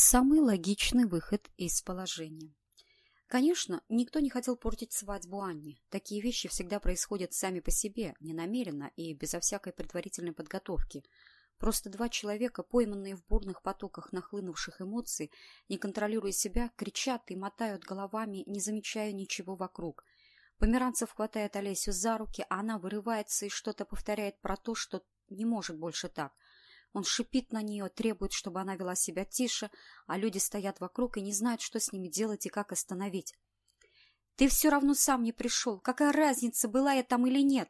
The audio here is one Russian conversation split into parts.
Самый логичный выход из положения. Конечно, никто не хотел портить свадьбу Анне. Такие вещи всегда происходят сами по себе, ненамеренно и безо всякой предварительной подготовки. Просто два человека, пойманные в бурных потоках нахлынувших эмоций, не контролируя себя, кричат и мотают головами, не замечая ничего вокруг. Померанцев хватает Олесю за руки, а она вырывается и что-то повторяет про то, что не может больше так – он шипит на нее, требует, чтобы она вела себя тише, а люди стоят вокруг и не знают, что с ними делать и как остановить. «Ты все равно сам не пришел. Какая разница, была я там или нет?»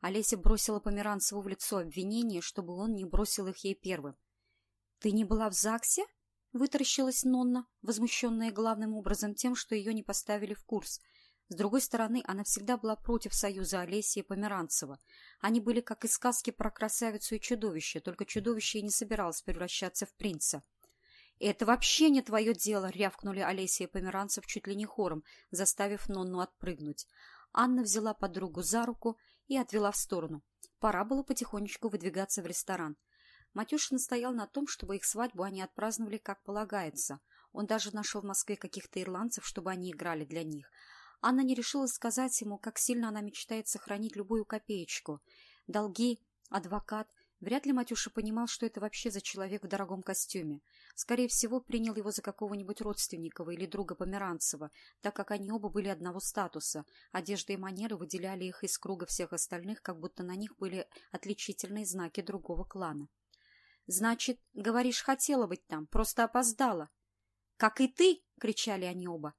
Олеся бросила Померанцеву в лицо обвинение, чтобы он не бросил их ей первым. «Ты не была в ЗАГСе?» — вытаращилась Нонна, возмущенная главным образом тем, что ее не поставили в курс — с другой стороны, она всегда была против союза Олеси и Померанцева. Они были как из сказки про красавицу и чудовище, только чудовище и не собиралось превращаться в принца. «Это вообще не твое дело!» — рявкнули Олеся и Померанцев чуть ли не хором, заставив Нонну отпрыгнуть. Анна взяла подругу за руку и отвела в сторону. Пора было потихонечку выдвигаться в ресторан. Матюшин стоял на том, чтобы их свадьбу они отпраздновали как полагается. Он даже нашел в Москве каких-то ирландцев, чтобы они играли для них — Анна не решилась сказать ему, как сильно она мечтает сохранить любую копеечку. Долги, адвокат. Вряд ли Матюша понимал, что это вообще за человек в дорогом костюме. Скорее всего, принял его за какого-нибудь родственникова или друга Померанцева, так как они оба были одного статуса. Одежда и манеры выделяли их из круга всех остальных, как будто на них были отличительные знаки другого клана. «Значит, говоришь, хотела быть там, просто опоздала». «Как и ты!» — кричали они оба.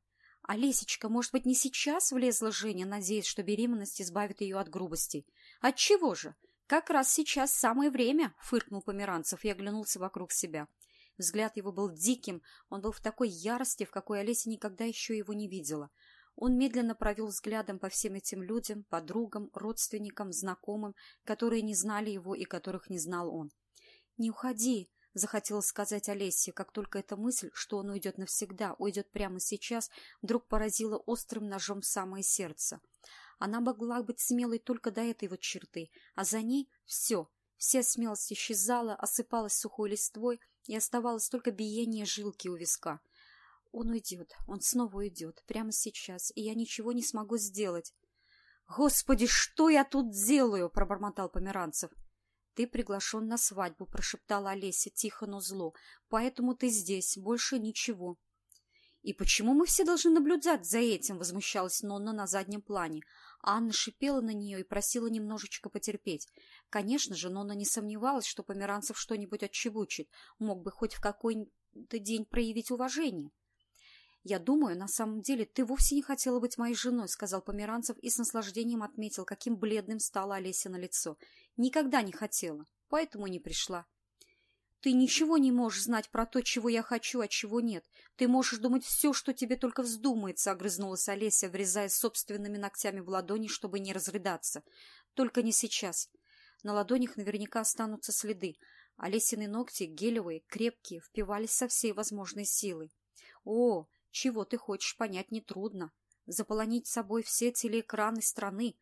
А Лесечка, может быть, не сейчас влезла Женя, надеясь, что беременность избавит ее от грубостей? Отчего же? Как раз сейчас самое время, фыркнул Померанцев и оглянулся вокруг себя. Взгляд его был диким, он был в такой ярости, в какой Олеся никогда еще его не видела. Он медленно провел взглядом по всем этим людям, подругам, родственникам, знакомым, которые не знали его и которых не знал он. «Не уходи!» Захотелось сказать Олесе, как только эта мысль, что он уйдет навсегда, уйдет прямо сейчас, вдруг поразила острым ножом самое сердце. Она могла быть смелой только до этой вот черты, а за ней все. Вся смелость исчезала, осыпалась сухой листвой, и оставалось только биение жилки у виска. Он уйдет, он снова уйдет, прямо сейчас, и я ничего не смогу сделать. «Господи, что я тут делаю?» — пробормотал Померанцев. «Ты приглашен на свадьбу», — прошептала Олеся тихо, но зло. «Поэтому ты здесь, больше ничего». «И почему мы все должны наблюдать за этим?» — возмущалась Нонна на заднем плане. Анна шипела на нее и просила немножечко потерпеть. Конечно же, Нонна не сомневалась, что Померанцев что-нибудь отчебучит, мог бы хоть в какой-то день проявить уважение. «Я думаю, на самом деле ты вовсе не хотела быть моей женой», — сказал Померанцев и с наслаждением отметил, каким бледным стала Олеся на лицо. «Никогда не хотела, поэтому не пришла». «Ты ничего не можешь знать про то, чего я хочу, а чего нет. Ты можешь думать все, что тебе только вздумается», — огрызнулась Олеся, врезаясь собственными ногтями в ладони, чтобы не разрыдаться. «Только не сейчас. На ладонях наверняка останутся следы. Олесины ногти, гелевые, крепкие, впивались со всей возможной силой. О, чего ты хочешь понять нетрудно. Заполонить собой все телеэкраны страны.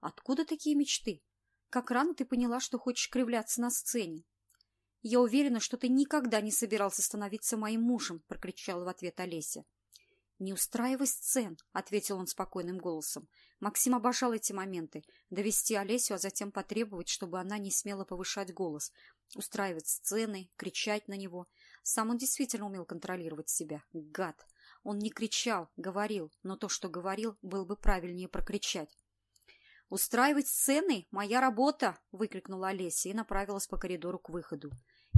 Откуда такие мечты? Как рано ты поняла, что хочешь кривляться на сцене? Я уверена, что ты никогда не собирался становиться моим мужем, прокричала в ответ Олеся. «Не устраивай сцен», — ответил он спокойным голосом. Максим обожал эти моменты. Довести Олесю, а затем потребовать, чтобы она не смела повышать голос. Устраивать сцены, кричать на него. Сам он действительно умел контролировать себя. Гад! Он не кричал, говорил, но то, что говорил, было бы правильнее прокричать. «Устраивать сцены — моя работа!» — выкрикнула Олеся и направилась по коридору к выходу.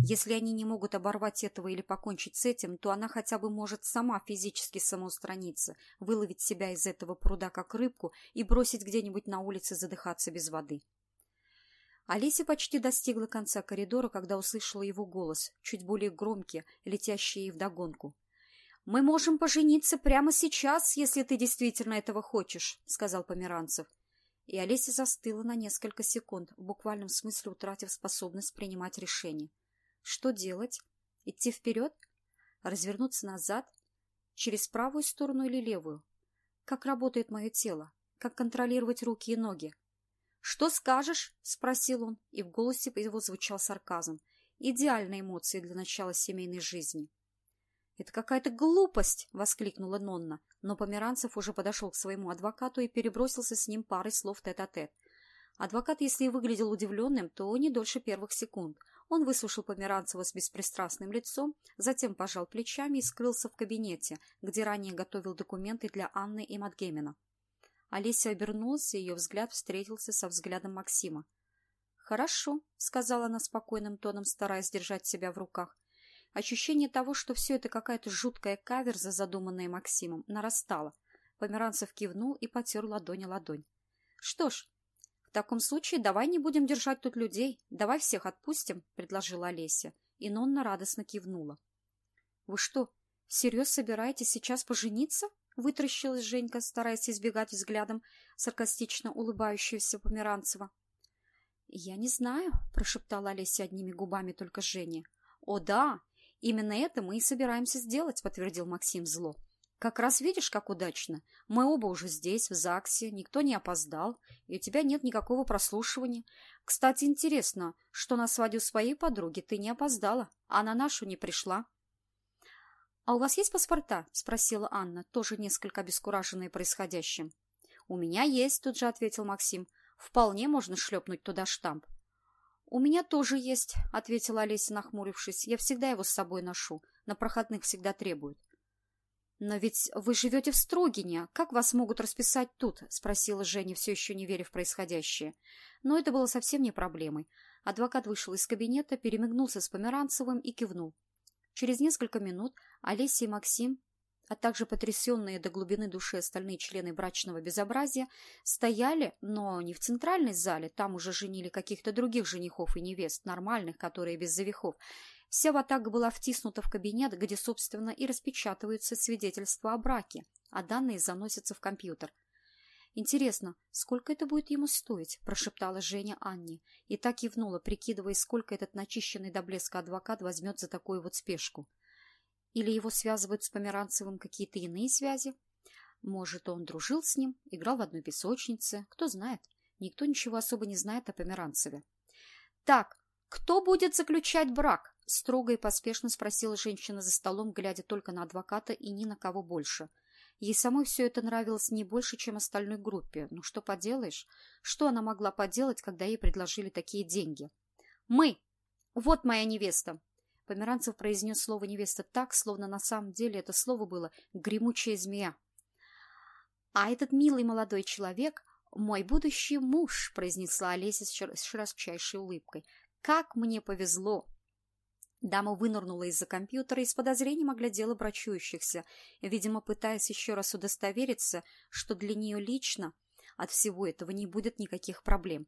Если они не могут оборвать этого или покончить с этим, то она хотя бы может сама физически самоустраниться, выловить себя из этого пруда как рыбку и бросить где-нибудь на улице задыхаться без воды. Олеся почти достигла конца коридора, когда услышала его голос, чуть более громкий, летящий ей вдогонку. «Мы можем пожениться прямо сейчас, если ты действительно этого хочешь», — сказал Померанцев. И Олеся застыла на несколько секунд, в буквальном смысле утратив способность принимать решения. Что делать? Идти вперед? Развернуться назад? Через правую сторону или левую? Как работает мое тело? Как контролировать руки и ноги? «Что скажешь?» — спросил он, и в голосе его звучал сарказм. Идеальные эмоции для начала семейной жизни. «Это какая-то глупость!» — воскликнула Нонна, но Померанцев уже подошел к своему адвокату и перебросился с ним парой слов тет-а-тет. -тет. Адвокат, если и выглядел удивленным, то не дольше первых секунд. Он выслушал Померанцева с беспристрастным лицом, затем пожал плечами и скрылся в кабинете, где ранее готовил документы для Анны и Матгемина. Олеся обернулась, и ее взгляд встретился со взглядом Максима. «Хорошо», — сказала она спокойным тоном, стараясь держать себя в руках. Ощущение того, что все это какая-то жуткая каверза, задуманная Максимом, нарастало. Померанцев кивнул и потер ладонь ладонь. «Что ж, в таком случае давай не будем держать тут людей, давай всех отпустим», — предложила Олеся. И Нонна радостно кивнула. «Вы что, всерьез собираетесь сейчас пожениться?» — вытращилась Женька, стараясь избегать взглядом саркастично улыбающегося Померанцева. «Я не знаю», — прошептала Олеся одними губами только Жене. «О, да! «Именно это мы и собираемся сделать», — подтвердил Максим зло. «Как раз видишь, как удачно. Мы оба уже здесь, в ЗАГСе, никто не опоздал, и у тебя нет никакого прослушивания. Кстати, интересно, что на свадьбу своей подруги ты не опоздала, а на нашу не пришла». «А у вас есть паспорта?» — спросила Анна, тоже несколько обескураженная происходящим. «У меня есть», — тут же ответил Максим. «Вполне можно шлепнуть туда штамп. «У меня тоже есть», — ответила Олеся, нахмурившись. «Я всегда его с собой ношу. На проходных всегда требуют». «Но ведь вы живете в Строгине. Как вас могут расписать тут?» — спросила Женя, все еще не веря в происходящее. Но это было совсем не проблемой. Адвокат вышел из кабинета, перемигнулся с Померанцевым и кивнул. Через несколько минут Олеся и Максим а также потрясенные до глубины души остальные члены брачного безобразия, стояли, но не в центральной зале, там уже женили каких-то других женихов и невест, нормальных, которые без завихов. Вся ватага была втиснута в кабинет, где, собственно, и распечатываются свидетельства о браке, а данные заносятся в компьютер. «Интересно, сколько это будет ему стоить?» – прошептала Женя Анне, и так кивнула, прикидывая, сколько этот начищенный до блеска адвокат возьмет за такую вот спешку. Или его связывают с Померанцевым какие-то иные связи? Может, он дружил с ним, играл в одной песочнице, кто знает. Никто ничего особо не знает о Померанцеве. «Так, кто будет заключать брак?» – строго и поспешно спросила женщина за столом, глядя только на адвоката и ни на кого больше. Ей самой все это нравилось не больше, чем остальной группе. Ну что поделаешь? Что она могла поделать, когда ей предложили такие деньги? «Мы! Вот моя невеста!» Померанцев произнес слово «невеста» так, словно на самом деле это слово было «гремучая змея». «А этот милый молодой человек — мой будущий муж», — произнесла Олеся с широчайшей улыбкой. «Как мне повезло!» Дама вынырнула из-за компьютера и с подозрением оглядела брачующихся, видимо, пытаясь еще раз удостовериться, что для нее лично от всего этого не будет никаких проблем.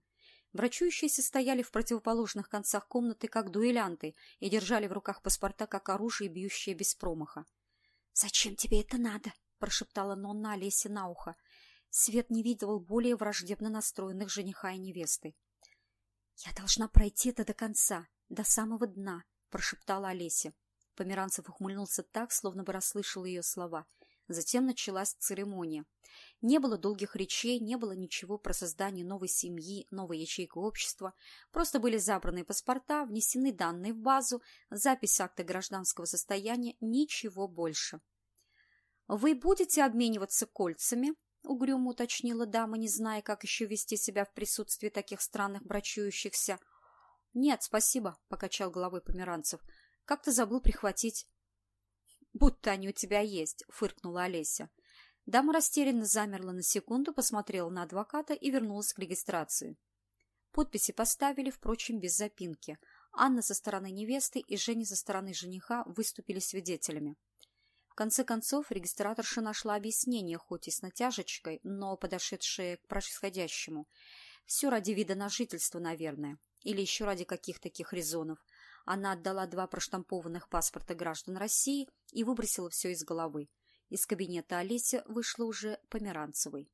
Врачующиеся стояли в противоположных концах комнаты, как дуэлянты, и держали в руках паспорта, как оружие, бьющее без промаха. — Зачем тебе это надо? — прошептала Нонна Олесе на ухо. Свет не видел более враждебно настроенных жениха и невесты. — Я должна пройти это до конца, до самого дна, — прошептала Олеся. Померанцев ухмыльнулся так, словно бы расслышал ее слова. Затем началась церемония. Не было долгих речей, не было ничего про создание новой семьи, новой ячейки общества. Просто были забраны паспорта, внесены данные в базу, запись акта гражданского состояния, ничего больше. «Вы будете обмениваться кольцами?» — угрюмо уточнила дама, не зная, как еще вести себя в присутствии таких странных брачующихся. «Нет, спасибо», — покачал головой Померанцев. «Как-то забыл прихватить». «Будто они у тебя есть», — фыркнула Олеся. Дама растерянно замерла на секунду, посмотрела на адвоката и вернулась к регистрации. Подписи поставили, впрочем, без запинки. Анна со стороны невесты и Женя со стороны жениха выступили свидетелями. В конце концов, регистраторша нашла объяснение, хоть и с натяжечкой, но подошедшее к происходящему. Все ради вида на жительство, наверное. Или еще ради каких таких резонов. Она отдала два проштампованных паспорта граждан России и выбросила все из головы. Из кабинета Олеся вышла уже Померанцевой.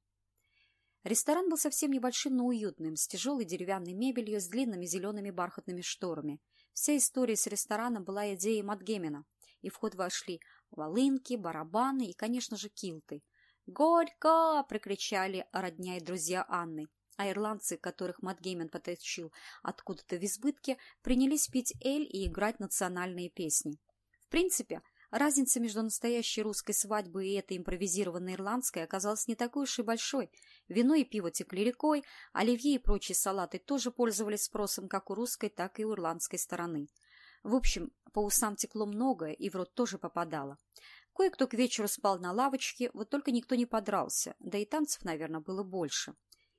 Ресторан был совсем небольшим, но уютным, с тяжелой деревянной мебелью, с длинными зелеными бархатными шторами. Вся история с рестораном была идеей Матгемина, и в ход вошли волынки, барабаны и, конечно же, килты. «Горько!» — прикричали родня и друзья Анны, а ирландцы, которых Матгеймен потащил откуда-то в избытке, принялись пить эль и играть национальные песни. В принципе, Разница между настоящей русской свадьбой и этой импровизированной ирландской оказалась не такой уж и большой. Вино и пиво текли рекой, оливье и прочие салаты тоже пользовались спросом как у русской, так и у ирландской стороны. В общем, по усам текло многое, и в рот тоже попадало. Кое-кто к вечеру спал на лавочке, вот только никто не подрался, да и танцев, наверное, было больше.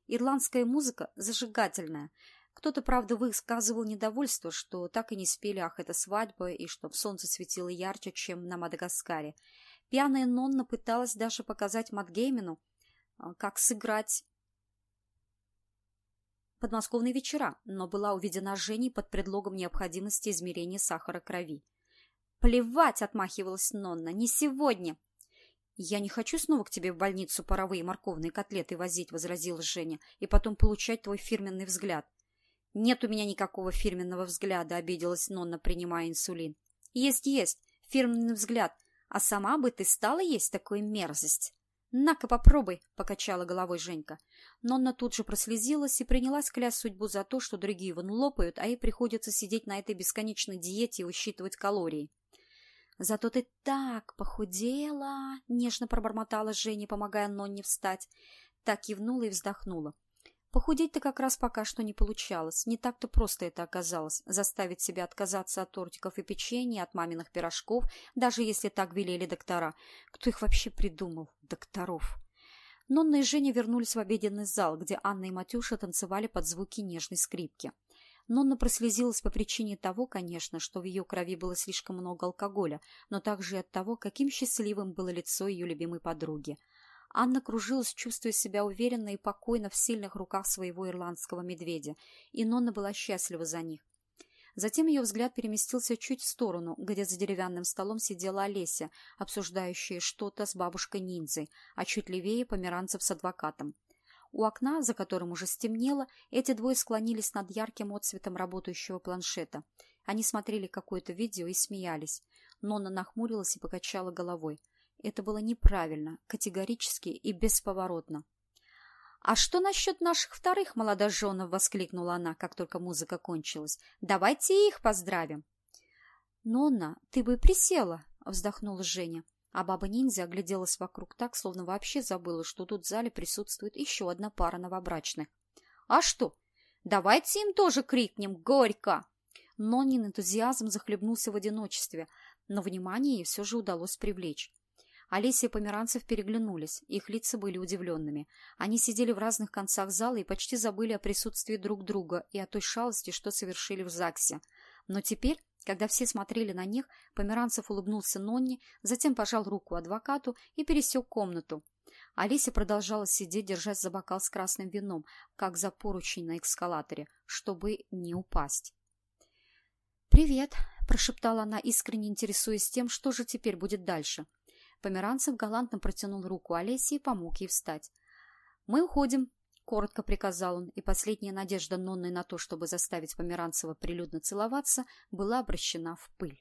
Ирландская музыка зажигательная. Кто-то, правда, высказывал недовольство, что так и не спели «Ах, это свадьба» и что солнце светило ярче, чем на Мадагаскаре. Пьяная Нонна пыталась даже показать Матгеймену, а, как сыграть подмосковные вечера, но была уведена Женей под предлогом необходимости измерения сахара крови. «Плевать!» — отмахивалась Нонна. «Не сегодня!» «Я не хочу снова к тебе в больницу паровые морковные котлеты возить», — возразила Женя, «и потом получать твой фирменный взгляд». «Нет у меня никакого фирменного взгляда», — обиделась Нонна, принимая инсулин. «Есть, есть, фирменный взгляд. А сама бы ты стала есть такую мерзость?» «На-ка, попробуй», — покачала головой Женька. Нонна тут же прослезилась и принялась клясть судьбу за то, что другие вон лопают, а ей приходится сидеть на этой бесконечной диете и высчитывать калории. «Зато ты так похудела!» — нежно пробормотала Женя, помогая Нонне встать. Так кивнула и вздохнула. Похудеть-то как раз пока что не получалось. Не так-то просто это оказалось. Заставить себя отказаться от тортиков и печенья, от маминых пирожков, даже если так велели доктора. Кто их вообще придумал? Докторов. Нонна и Женя вернулись в обеденный зал, где Анна и Матюша танцевали под звуки нежной скрипки. Нонна прослезилась по причине того, конечно, что в ее крови было слишком много алкоголя, но также и от того, каким счастливым было лицо ее любимой подруги. Анна кружилась, чувствуя себя уверенно и покойно в сильных руках своего ирландского медведя, и Нонна была счастлива за них. Затем ее взгляд переместился чуть в сторону, где за деревянным столом сидела Олеся, обсуждающая что-то с бабушкой-ниндзей, а чуть левее померанцев с адвокатом. У окна, за которым уже стемнело, эти двое склонились над ярким отцветом работающего планшета. Они смотрели какое-то видео и смеялись. Нонна нахмурилась и покачала головой. Это было неправильно, категорически и бесповоротно. «А что насчет наших вторых молодоженов?» — воскликнула она, как только музыка кончилась. «Давайте их поздравим!» «Нонна, ты бы присела!» — вздохнула Женя. А баба-ниндзя огляделась вокруг так, словно вообще забыла, что тут в зале присутствует еще одна пара новобрачных. «А что? Давайте им тоже крикнем «Горько!» Нонин энтузиазм захлебнулся в одиночестве, но внимание ей все же удалось привлечь. Олеся и Померанцев переглянулись, их лица были удивленными. Они сидели в разных концах зала и почти забыли о присутствии друг друга и о той шалости, что совершили в ЗАГСе. Но теперь когда все смотрели на них, Померанцев улыбнулся Нонне, затем пожал руку адвокату и пересек комнату. Олеся продолжала сидеть, держась за бокал с красным вином, как за поручень на эскалаторе, чтобы не упасть. «Привет», – прошептала она, искренне интересуясь тем, что же теперь будет дальше. Померанцев галантно протянул руку Олесе и помог ей встать. «Мы уходим», — коротко приказал он, и последняя надежда Нонны на то, чтобы заставить Померанцева прилюдно целоваться, была обращена в пыль.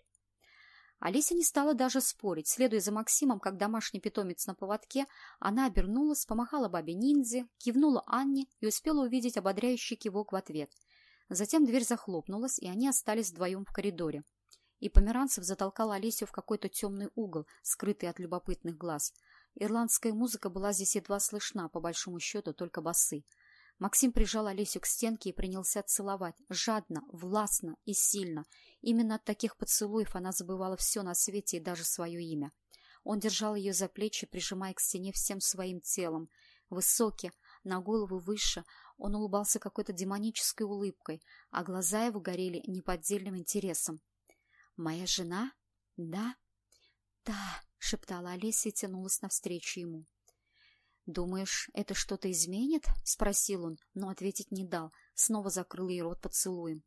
Олеся не стала даже спорить. Следуя за Максимом, как домашний питомец на поводке, она обернулась, помахала бабе ниндзе, кивнула Анне и успела увидеть ободряющий кивок в ответ. Затем дверь захлопнулась, и они остались вдвоем в коридоре. И Померанцев затолкал Олесю в какой-то темный угол, скрытый от любопытных глаз — Ирландская музыка была здесь едва слышна, по большому счету только басы. Максим прижал Олесю к стенке и принялся целовать, жадно, властно и сильно. Именно от таких поцелуев она забывала все на свете и даже свое имя. Он держал ее за плечи, прижимая к стене всем своим телом. Высокий, на голову выше, он улыбался какой-то демонической улыбкой, а глаза его горели неподдельным интересом. «Моя жена? Да?» «Да», — шептала Олеся и тянулась навстречу ему. «Думаешь, это что-то изменит?» — спросил он, но ответить не дал, снова закрыл ей рот поцелуем.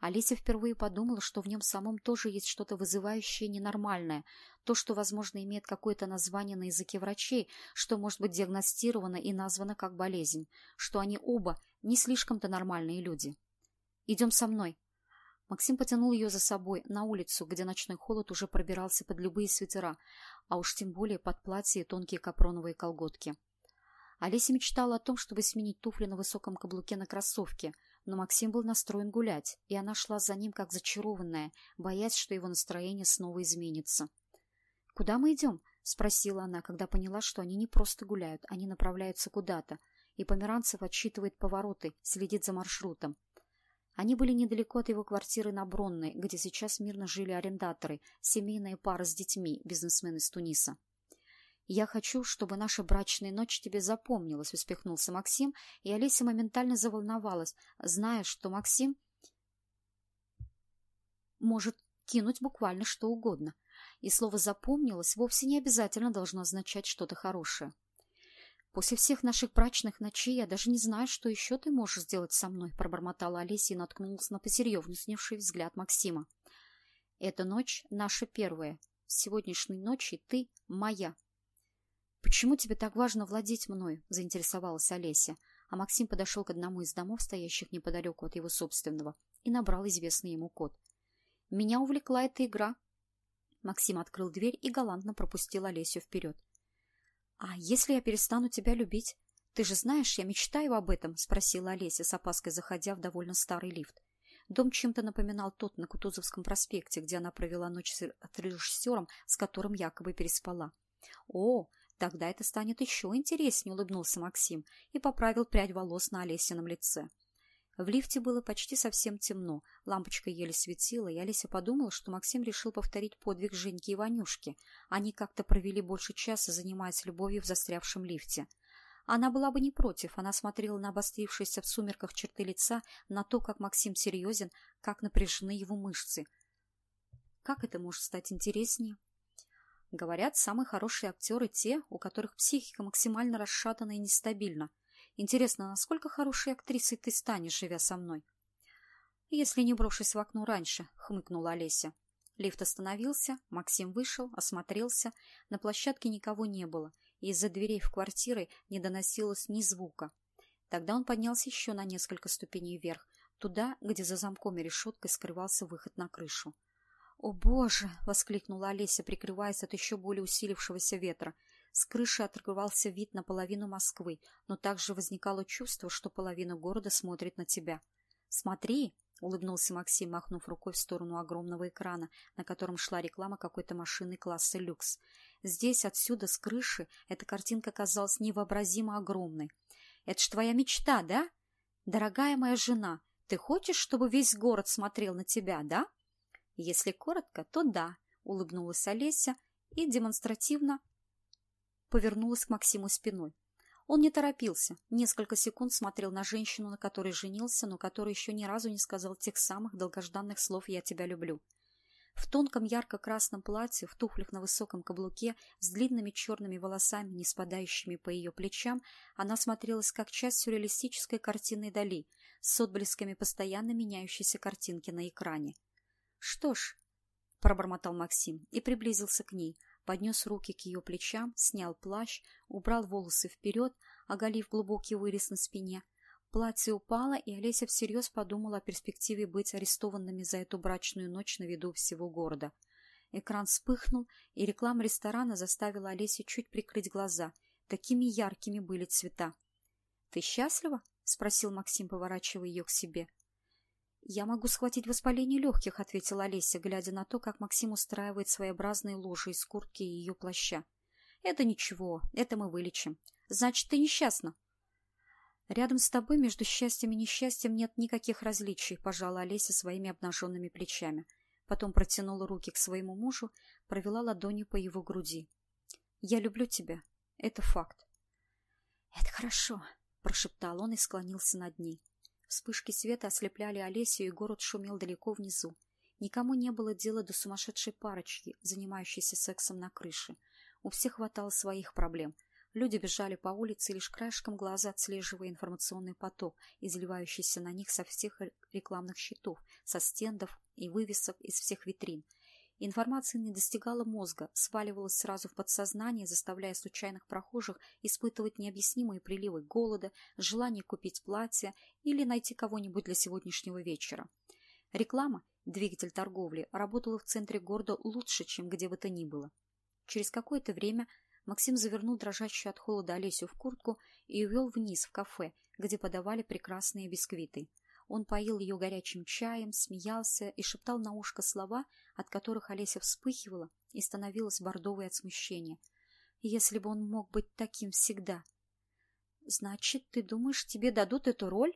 Олеся впервые подумала, что в нем самом тоже есть что-то вызывающее ненормальное, то, что, возможно, имеет какое-то название на языке врачей, что может быть диагностировано и названо как болезнь, что они оба не слишком-то нормальные люди. «Идем со мной», Максим потянул ее за собой на улицу, где ночной холод уже пробирался под любые свитера, а уж тем более под платье и тонкие капроновые колготки. Олеся мечтала о том, чтобы сменить туфли на высоком каблуке на кроссовки, но Максим был настроен гулять, и она шла за ним как зачарованная, боясь, что его настроение снова изменится. «Куда мы идем?» — спросила она, когда поняла, что они не просто гуляют, они направляются куда-то, и Померанцев отсчитывает повороты, следит за маршрутом. Они были недалеко от его квартиры на Бронной, где сейчас мирно жили арендаторы, семейная пара с детьми, бизнесмен из Туниса. «Я хочу, чтобы наша брачная ночь тебе запомнилась», — успехнулся Максим, и Олеся моментально заволновалась, зная, что Максим может кинуть буквально что угодно. И слово «запомнилось» вовсе не обязательно должно означать что-то хорошее. «После всех наших брачных ночей я даже не знаю, что еще ты можешь сделать со мной», — пробормотала Олеся и наткнулась на посерьезневший взгляд Максима. «Эта ночь наша первая. С сегодняшней ночи ты моя». «Почему тебе так важно владеть мной?» — заинтересовалась Олеся, а Максим подошел к одному из домов, стоящих неподалеку от его собственного, и набрал известный ему код. «Меня увлекла эта игра». Максим открыл дверь и галантно пропустил Олесю вперед. «А если я перестану тебя любить? Ты же знаешь, я мечтаю об этом», — спросила Олеся, с опаской заходя в довольно старый лифт. Дом чем-то напоминал тот на Кутузовском проспекте, где она провела ночь с режиссером, с которым якобы переспала. «О, тогда это станет еще интереснее», — улыбнулся Максим и поправил прядь волос на Олесином лице. В лифте было почти совсем темно, лампочка еле светила, и Олеся подумала, что Максим решил повторить подвиг Женьки и Ванюшки. Они как-то провели больше часа, занимаясь любовью в застрявшем лифте. Она была бы не против, она смотрела на обострившиеся в сумерках черты лица, на то, как Максим серьезен, как напряжены его мышцы. Как это может стать интереснее? Говорят, самые хорошие актеры те, у которых психика максимально расшатана и нестабильна – Интересно, насколько хорошей актрисой ты станешь, живя со мной? Если не брошусь в окно раньше, хмыкнула Олеся. Лифт остановился, Максим вышел, осмотрелся. На площадке никого не было, и из-за дверей в квартиры не доносилось ни звука. Тогда он поднялся еще на несколько ступеней вверх, туда, где за замком и решеткой скрывался выход на крышу. «О, Боже!» — воскликнула Олеся, прикрываясь от еще более усилившегося ветра. С крыши открывался вид на половину Москвы, но также возникало чувство, что половина города смотрит на тебя. «Смотри!» — улыбнулся Максим, махнув рукой в сторону огромного экрана, на котором шла реклама какой-то машины класса люкс. Здесь, отсюда, с крыши, эта картинка казалась невообразимо огромной. «Это ж твоя мечта, да? Дорогая моя жена, ты хочешь, чтобы весь город смотрел на тебя, да?» «Если коротко, то да», — улыбнулась Олеся и демонстративно повернулась к Максиму спиной. Он не торопился, несколько секунд смотрел на женщину, на которой женился, но которая еще ни разу не сказал тех самых долгожданных слов «я тебя люблю». В тонком ярко-красном платье, в туфлях на высоком каблуке, с длинными черными волосами, не спадающими по ее плечам, она смотрелась как часть сюрреалистической картины Дали, с отблесками постоянно меняющейся картинки на экране. «Что ж», — пробормотал Максим и приблизился к ней, — поднес руки к ее плечам, снял плащ, убрал волосы вперед, оголив глубокий вырез на спине. Платье упало, и Олеся всерьез подумала о перспективе быть арестованными за эту брачную ночь на виду всего города. Экран вспыхнул, и реклама ресторана заставила Олесе чуть прикрыть глаза. Такими яркими были цвета. — Ты счастлива? — спросил Максим, поворачивая ее к себе. — «Я могу схватить воспаление легких», — ответила Олеся, глядя на то, как Максим устраивает своеобразные ложи из куртки и ее плаща. «Это ничего, это мы вылечим. Значит, ты несчастна». «Рядом с тобой между счастьем и несчастьем нет никаких различий», — пожала Олеся своими обнаженными плечами. Потом протянула руки к своему мужу, провела ладонью по его груди. «Я люблю тебя. Это факт». «Это хорошо», — прошептал он и склонился над ней. Вспышки света ослепляли Олесю, и город шумел далеко внизу. Никому не было дела до сумасшедшей парочки, занимающейся сексом на крыше. У всех хватало своих проблем. Люди бежали по улице, лишь краешком глаза отслеживая информационный поток, изливающийся на них со всех рекламных щитов, со стендов и вывесок из всех витрин – Информация не достигала мозга, сваливалась сразу в подсознание, заставляя случайных прохожих испытывать необъяснимые приливы голода, желание купить платье или найти кого-нибудь для сегодняшнего вечера. Реклама, двигатель торговли, работала в центре города лучше, чем где бы то ни было. Через какое-то время Максим завернул дрожащую от холода Олесю в куртку и увел вниз в кафе, где подавали прекрасные бисквиты. Он поил ее горячим чаем, смеялся и шептал на ушко слова, от которых Олеся вспыхивала и становилась бордовой от смущения. Если бы он мог быть таким всегда. «Значит, ты думаешь, тебе дадут эту роль?»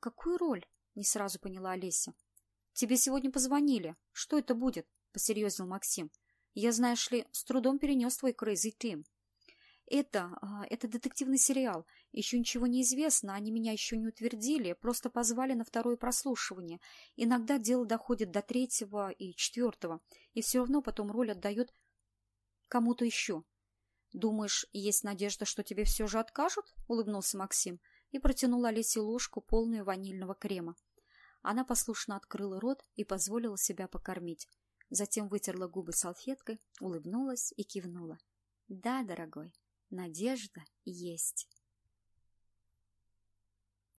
«Какую роль?» — не сразу поняла Олеся. «Тебе сегодня позвонили. Что это будет?» — посерьезнел Максим. «Я, знаешь ли, с трудом перенес твой Crazy Team». «Это... А, это детективный сериал. Еще ничего не известно, они меня еще не утвердили, просто позвали на второе прослушивание. Иногда дело доходит до третьего и четвертого, и все равно потом роль отдают кому-то еще». «Думаешь, есть надежда, что тебе все же откажут?» — улыбнулся Максим и протянул Олесе ложку, полную ванильного крема. Она послушно открыла рот и позволила себя покормить. Затем вытерла губы салфеткой, улыбнулась и кивнула. «Да, дорогой, надежда есть».